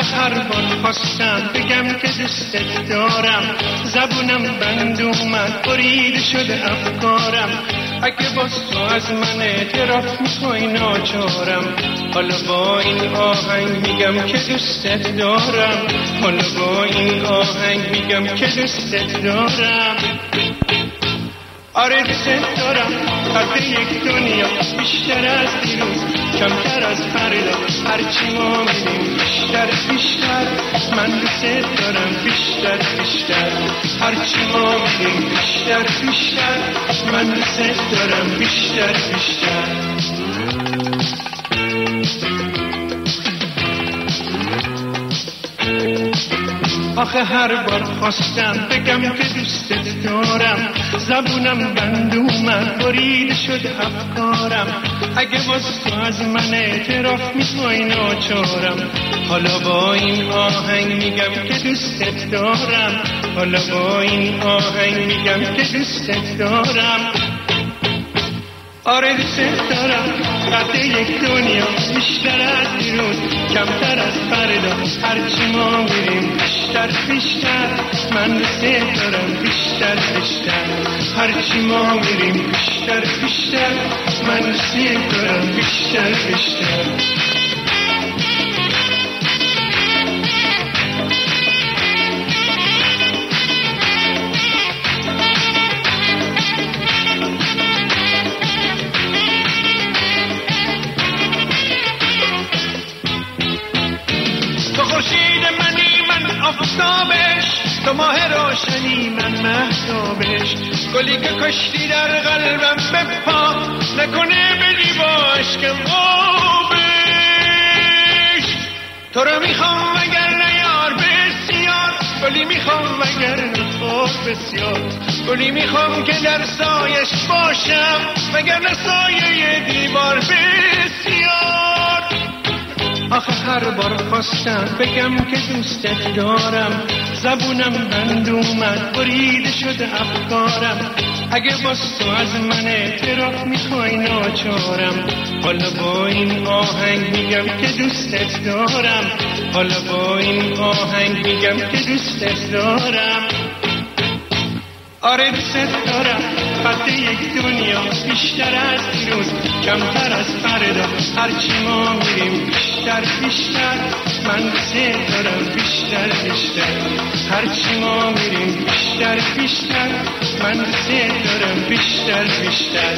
هر بار خواستم بگم که دوستت دارم. زبونم بند اومد برید شده افکارم. اگه باز تو از من اعتراف می‌کنی ناچارم. حالا با این آهنگ میگم که دوستت دارم. حالا با این آهنگ میگم که دوستت دارم. آره دوست دارم. قد یک دنیا بیشتر از دیروز کمتر از فردا هرچی ما میدیم بیشتر بیشتر. من دوست دارم بیشتر بیشتر. هرچی ما میدیم بیشتر بیشتر. من دوست دارم بیشتر بیشتر. آخه هر بار خواستم بگم که دوستت دارم. زبونم بند اومد برید شد افکارم. اگه باز تو از من اعتراف می‌کنی ناچارم. حالا با این آهنگ میگم که دوستت دارم. حالا با این آهنگ میگم که دوستت دارم. آره دوست دارم. قد یک دنیا بیشتر از دیروز. کمتر از فردا هرچی ما میریم بیشتر بیشتر من دوست دارم بیشتر بیشتر. هرچی ما میریم بیشتر بیشتر. من دوست دارم بیشتر بیشتر. تو ماه روشنی من محتابش گلی که کشتی در قلبم بپا نکنه بری با عشق تو رو می‌خوام اگر نیار بسیار. گلی می‌خوام اگر نخور بسیار. گلی می‌خوام که در سایش باشم مگر نسایه دیوار بسیار. آخه هر بار خواستم بگم که دوستت دارم. زبونم بند اومد برید شده افکارم. اگه باز تو از من اعتراف می‌خوای ناچارم. حالا با این آهنگ میگم که دوستت دارم. حالا با این آهنگ میگم که دوستت دارم. آره دوست دارم قد یک دنیا بیشتر از دیروز کمتر از فردا هرچی ما میریم بیشتر بیشتر. من دوست دارم بیشتر بیشتر. هرچی ما میریم بیشتر بیشتر. من دوست دارم بیشتر بیشتر.